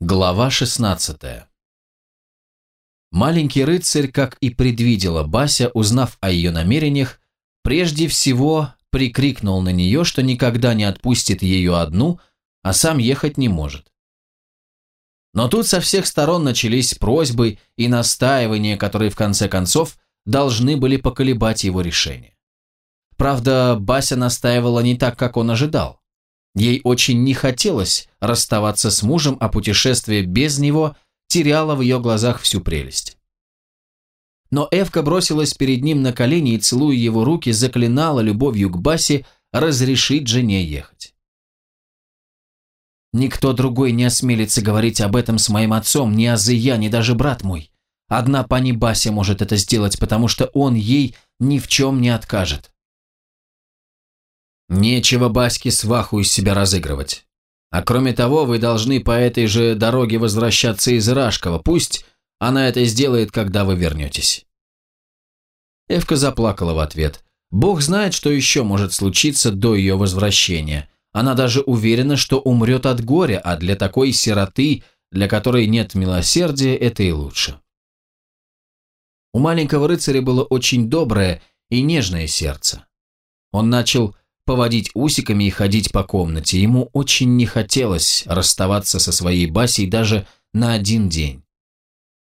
Глава 16 Маленький рыцарь, как и предвидела Бася, узнав о ее намерениях, прежде всего прикрикнул на нее, что никогда не отпустит ее одну, а сам ехать не может. Но тут со всех сторон начались просьбы и настаивания, которые в конце концов должны были поколебать его решение. Правда, Бася настаивала не так, как он ожидал. Ей очень не хотелось расставаться с мужем, а путешествие без него теряло в ее глазах всю прелесть. Но Эвка бросилась перед ним на колени и, целуя его руки, заклинала любовью к Басе разрешить жене ехать. «Никто другой не осмелится говорить об этом с моим отцом, ни Азыя, ни даже брат мой. Одна пани Бася может это сделать, потому что он ей ни в чем не откажет». Нечего Баське сваху из себя разыгрывать. А кроме того, вы должны по этой же дороге возвращаться из Рашкова. Пусть она это сделает, когда вы вернетесь. Эвка заплакала в ответ. Бог знает, что еще может случиться до ее возвращения. Она даже уверена, что умрет от горя, а для такой сироты, для которой нет милосердия, это и лучше. У маленького рыцаря было очень доброе и нежное сердце. Он начал поводить усиками и ходить по комнате. Ему очень не хотелось расставаться со своей Басей даже на один день.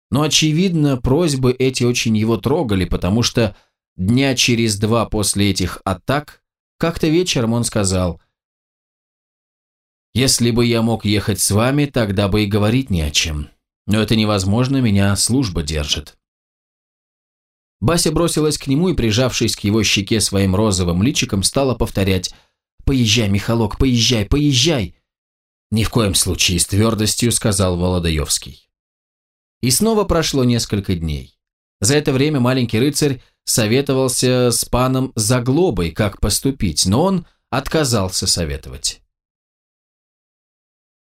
Но, очевидно, просьбы эти очень его трогали, потому что дня через два после этих атак, как-то вечером он сказал, «Если бы я мог ехать с вами, тогда бы и говорить не о чем. Но это невозможно, меня служба держит». Бася бросилась к нему и, прижавшись к его щеке своим розовым личиком, стала повторять «Поезжай, Михалок, поезжай, поезжай!» «Ни в коем случае», — с твердостью сказал Володаевский. И снова прошло несколько дней. За это время маленький рыцарь советовался с паном Заглобой, как поступить, но он отказался советовать.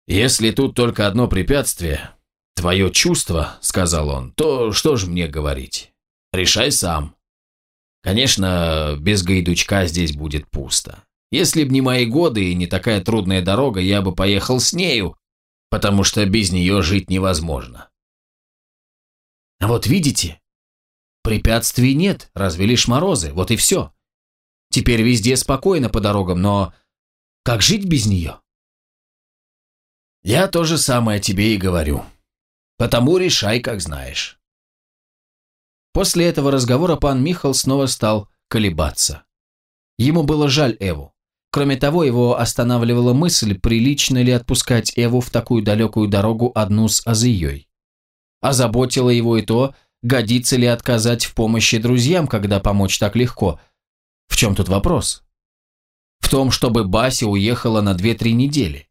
«Если тут только одно препятствие, твое чувство, — сказал он, — то что же мне говорить? Решай сам. Конечно, без гайдучка здесь будет пусто. Если б не мои годы и не такая трудная дорога, я бы поехал с нею, потому что без нее жить невозможно. А вот видите, препятствий нет, разве лишь морозы, вот и все. Теперь везде спокойно по дорогам, но как жить без нее? Я то же самое тебе и говорю. Потому решай, как знаешь. После этого разговора пан Михал снова стал колебаться. Ему было жаль Эву. Кроме того, его останавливала мысль, прилично ли отпускать Эву в такую далекую дорогу одну с Азией. Озаботило его и то, годится ли отказать в помощи друзьям, когда помочь так легко. В чем тут вопрос? В том, чтобы Бася уехала на 2-3 недели.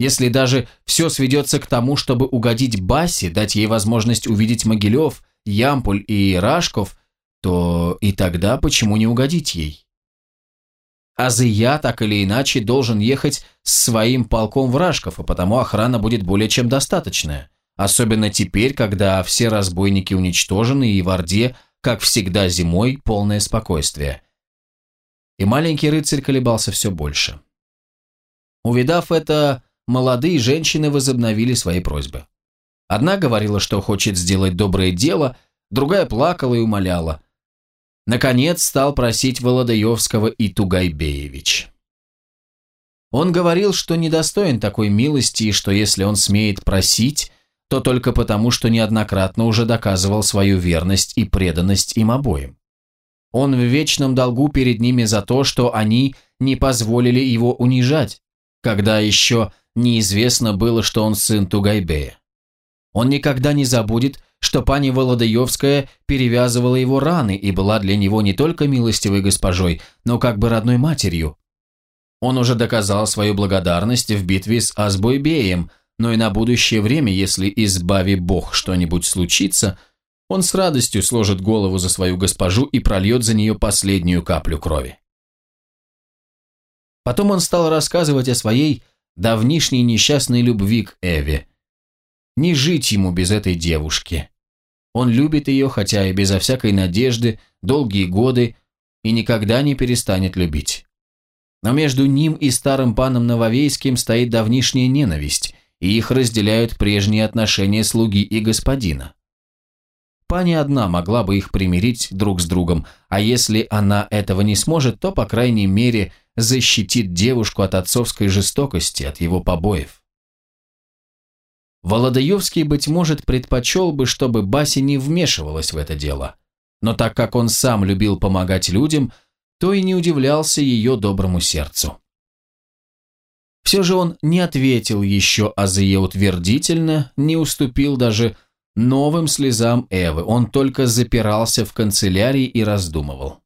Если даже все сведется к тому, чтобы угодить Басе, дать ей возможность увидеть Могилев – Ямпуль и Рашков, то и тогда почему не угодить ей? Азия так или иначе должен ехать с своим полком в Рашков, а потому охрана будет более чем достаточная. Особенно теперь, когда все разбойники уничтожены и в Орде, как всегда зимой, полное спокойствие. И маленький рыцарь колебался все больше. Увидав это, молодые женщины возобновили свои просьбы. Одна говорила, что хочет сделать доброе дело, другая плакала и умоляла. Наконец стал просить Володаевского и Тугайбеевич. Он говорил, что недостоин такой милости и что если он смеет просить, то только потому, что неоднократно уже доказывал свою верность и преданность им обоим. Он в вечном долгу перед ними за то, что они не позволили его унижать, когда еще неизвестно было, что он сын Тугайбея. Он никогда не забудет, что пани Володаевская перевязывала его раны и была для него не только милостивой госпожой, но как бы родной матерью. Он уже доказал свою благодарность в битве с Азбойбеем, но и на будущее время, если избави Бог что-нибудь случится, он с радостью сложит голову за свою госпожу и прольет за нее последнюю каплю крови. Потом он стал рассказывать о своей давнишней несчастной любви к Эве – не жить ему без этой девушки. Он любит ее, хотя и безо всякой надежды, долгие годы, и никогда не перестанет любить. Но между ним и старым паном Нововейским стоит давнишняя ненависть, и их разделяют прежние отношения слуги и господина. Пани одна могла бы их примирить друг с другом, а если она этого не сможет, то, по крайней мере, защитит девушку от отцовской жестокости, от его побоев. Володаевский, быть может, предпочел бы, чтобы Баси не вмешивалась в это дело. Но так как он сам любил помогать людям, то и не удивлялся ее доброму сердцу. Все же он не ответил еще Азые утвердительно, не уступил даже новым слезам Эвы, он только запирался в канцелярии и раздумывал.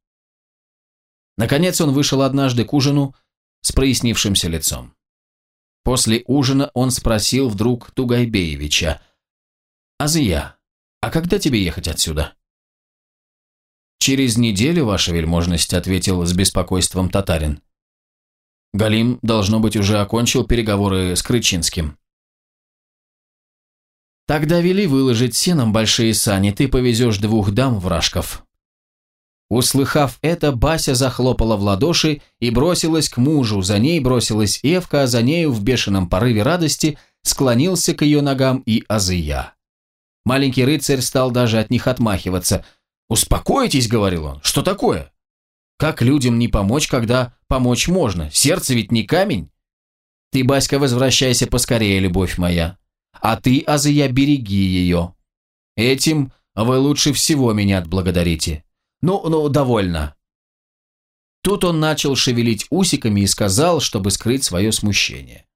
Наконец он вышел однажды к ужину с прояснившимся лицом. После ужина он спросил вдруг Тугайбеевича, «Азия, а когда тебе ехать отсюда?» «Через неделю, ваша вельможность», — ответил с беспокойством татарин. Галим, должно быть, уже окончил переговоры с Крычинским. «Тогда вели выложить сеном большие сани, ты повезешь двух дам в Рашков. Услыхав это, Бася захлопала в ладоши и бросилась к мужу, за ней бросилась Евка, а за нею в бешеном порыве радости склонился к ее ногам и Азия. Маленький рыцарь стал даже от них отмахиваться. «Успокойтесь», — говорил он, — «что такое? Как людям не помочь, когда помочь можно? Сердце ведь не камень. Ты, Баська, возвращайся поскорее, любовь моя. А ты, Азия, береги ее. Этим вы лучше всего меня отблагодарите. Ну, ну, довольно. Тут он начал шевелить усиками и сказал, чтобы скрыть свое смущение.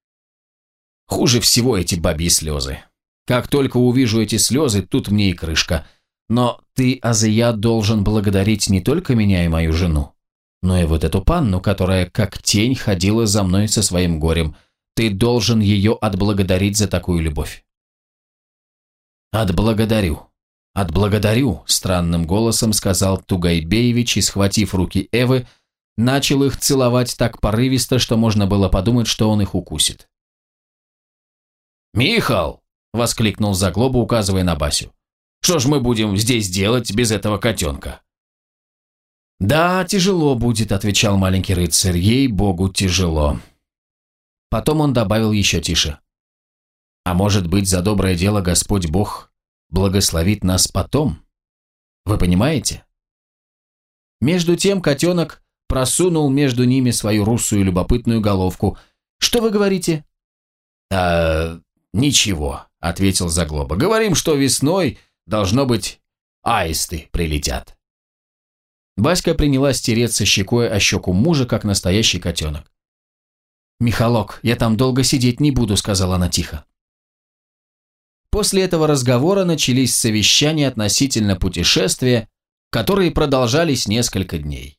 Хуже всего эти бабьи слезы. Как только увижу эти слезы, тут мне и крышка. Но ты, Азия, должен благодарить не только меня и мою жену, но и вот эту панну, которая как тень ходила за мной со своим горем. Ты должен ее отблагодарить за такую любовь. Отблагодарю, «Отблагодарю», – странным голосом сказал Тугайбеевич и, схватив руки Эвы, начал их целовать так порывисто, что можно было подумать, что он их укусит. «Михал!» – воскликнул Заглоба, указывая на Басю. «Что ж мы будем здесь делать без этого котенка?» «Да, тяжело будет», – отвечал маленький рыцарь. «Ей-богу, тяжело». Потом он добавил еще тише. «А может быть, за доброе дело Господь Бог благословит нас потом. Вы понимаете? Между тем котенок просунул между ними свою русую любопытную головку. «Что вы говорите?» «А, ничего», — ответил Заглоба. «Говорим, что весной, должно быть, аисты прилетят». Баська принялась тереться щекой о щеку мужа, как настоящий котенок. «Михалок, я там долго сидеть не буду», — сказала она тихо. После этого разговора начались совещания относительно путешествия, которые продолжались несколько дней.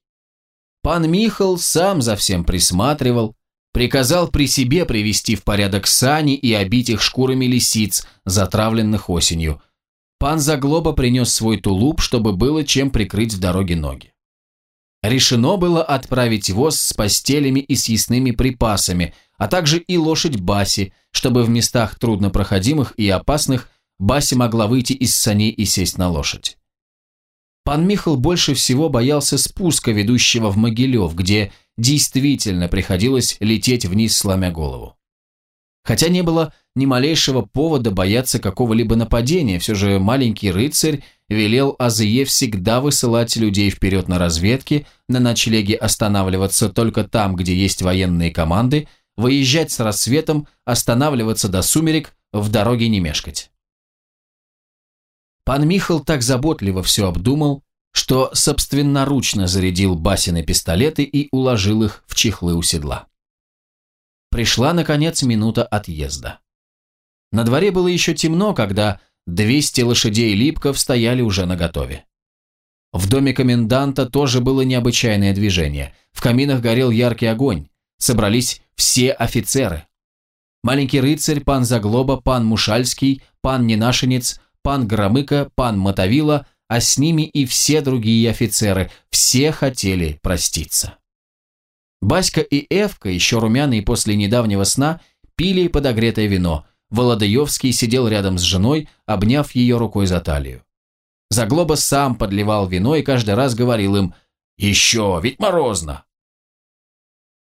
Пан Михал сам за всем присматривал, приказал при себе привести в порядок сани и обить их шкурами лисиц, затравленных осенью. Пан Заглоба принес свой тулуп, чтобы было чем прикрыть в дороге ноги. Решено было отправить воз с постелями и съестными припасами, а также и лошадь Баси, чтобы в местах труднопроходимых и опасных Баси могла выйти из саней и сесть на лошадь. Пан Михал больше всего боялся спуска, ведущего в Могилев, где действительно приходилось лететь вниз, сломя голову. Хотя не было ни малейшего повода бояться какого-либо нападения, все же маленький рыцарь велел Азые всегда высылать людей вперед на разведки, на ночлеге останавливаться только там, где есть военные команды, выезжать с рассветом, останавливаться до сумерек, в дороге не мешкать. Пан Михал так заботливо все обдумал, что собственноручно зарядил Басины пистолеты и уложил их в чехлы у седла. Пришла, наконец, минута отъезда. На дворе было еще темно, когда 200 лошадей липков стояли уже наготове. В доме коменданта тоже было необычайное движение. В каминах горел яркий огонь. Собрались все офицеры. Маленький рыцарь, пан Заглоба, пан Мушальский, пан Ненашенец, пан Громыка, пан Мотовила, а с ними и все другие офицеры, все хотели проститься. Баська и Эвка, еще румяные после недавнего сна, пили подогретое вино. Володаевский сидел рядом с женой, обняв ее рукой за талию. Заглоба сам подливал вино и каждый раз говорил им «Еще, ведь морозно!»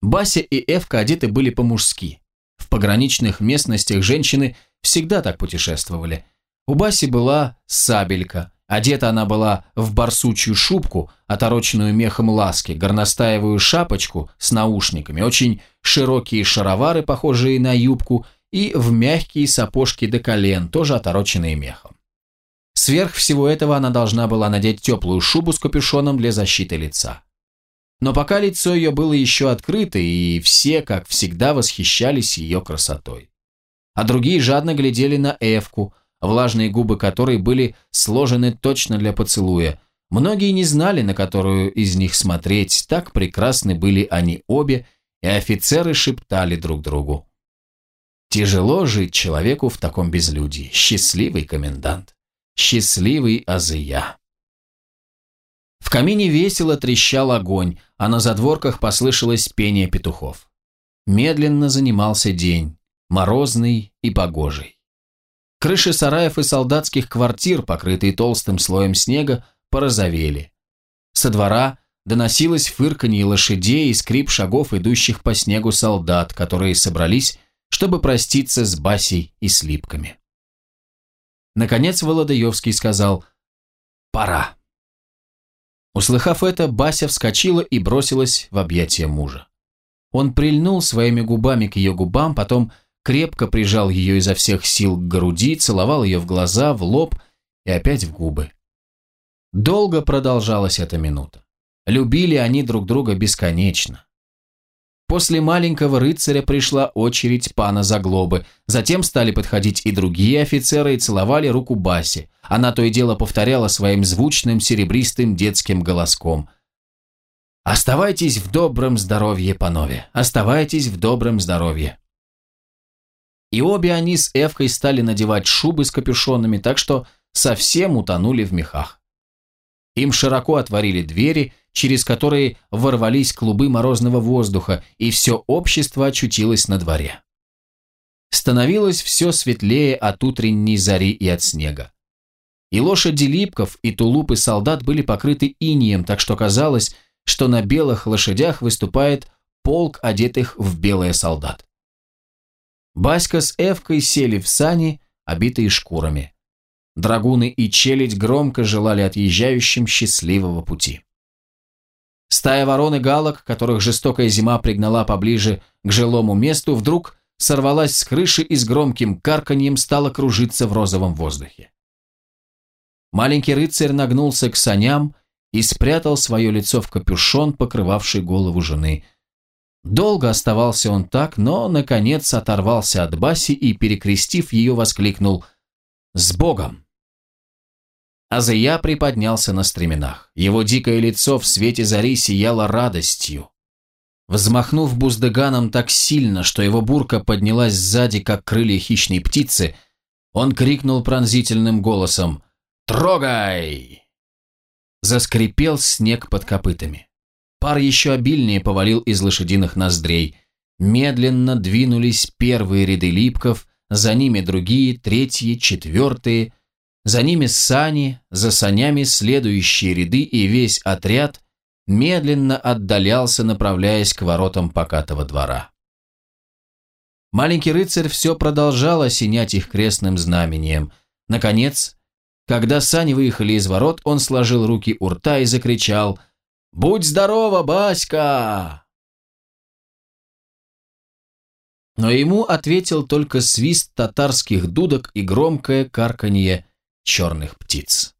Бася и Эвка одеты были по-мужски. В пограничных местностях женщины всегда так путешествовали. У Баси была сабелька, одета она была в барсучью шубку, отороченную мехом ласки, горностаевую шапочку с наушниками, очень широкие шаровары, похожие на юбку, и в мягкие сапожки до колен, тоже отороченные мехом. Сверх всего этого она должна была надеть теплую шубу с капюшоном для защиты лица. Но пока лицо ее было еще открыто, и все, как всегда, восхищались ее красотой. А другие жадно глядели на Эвку, влажные губы которой были сложены точно для поцелуя. Многие не знали, на которую из них смотреть, так прекрасны были они обе, и офицеры шептали друг другу. Тяжело жить человеку в таком безлюдии. Счастливый комендант. Счастливый Азия. В камине весело трещал огонь, а на задворках послышалось пение петухов. Медленно занимался день, морозный и погожий. Крыши сараев и солдатских квартир, покрытые толстым слоем снега, порозовели. Со двора доносилось фырканье лошадей и скрип шагов идущих по снегу солдат, которые собрались, чтобы проститься с Басей и Слипками. Наконец Володаевский сказал «Пора». Услыхав это, Бася вскочила и бросилась в объятия мужа. Он прильнул своими губами к ее губам, потом крепко прижал ее изо всех сил к груди, целовал ее в глаза, в лоб и опять в губы. Долго продолжалась эта минута. Любили они друг друга бесконечно. После маленького рыцаря пришла очередь пана Заглобы. Затем стали подходить и другие офицеры и целовали руку Баси. Она то и дело повторяла своим звучным серебристым детским голоском. «Оставайтесь в добром здоровье, панове! Оставайтесь в добром здоровье!» И обе они с Эвкой стали надевать шубы с капюшонами, так что совсем утонули в мехах. Им широко отворили двери, через которые ворвались клубы морозного воздуха, и все общество очутилось на дворе. Становилось все светлее от утренней зари и от снега. И лошади липков, и тулупы солдат были покрыты инием, так что казалось, что на белых лошадях выступает полк одетых в белое солдат. Баська с Эвкой сели в сани, обитые шкурами. Драгуны и челядь громко желали отъезжающим счастливого пути. Стая ворон и галок, которых жестокая зима пригнала поближе к жилому месту, вдруг сорвалась с крыши и с громким карканьем стала кружиться в розовом воздухе. Маленький рыцарь нагнулся к саням и спрятал свое лицо в капюшон, покрывавший голову жены. Долго оставался он так, но, наконец, оторвался от Баси и, перекрестив ее, воскликнул «С Богом!» Азия приподнялся на стременах. Его дикое лицо в свете зари сияло радостью. Взмахнув буздыганом так сильно, что его бурка поднялась сзади, как крылья хищной птицы, он крикнул пронзительным голосом «Трогай!» Заскрипел снег под копытами. Пар еще обильнее повалил из лошадиных ноздрей. Медленно двинулись первые ряды липков, за ними другие, третьи, четвертые, за ними сани, за санями следующие ряды и весь отряд медленно отдалялся, направляясь к воротам покатого двора. Маленький рыцарь все продолжал осенять их крестным знамением. Наконец, когда сани выехали из ворот, он сложил руки у рта и закричал «Будь здорова, Баська!» Но ему ответил только свист татарских дудок и громкое карканье черных птиц.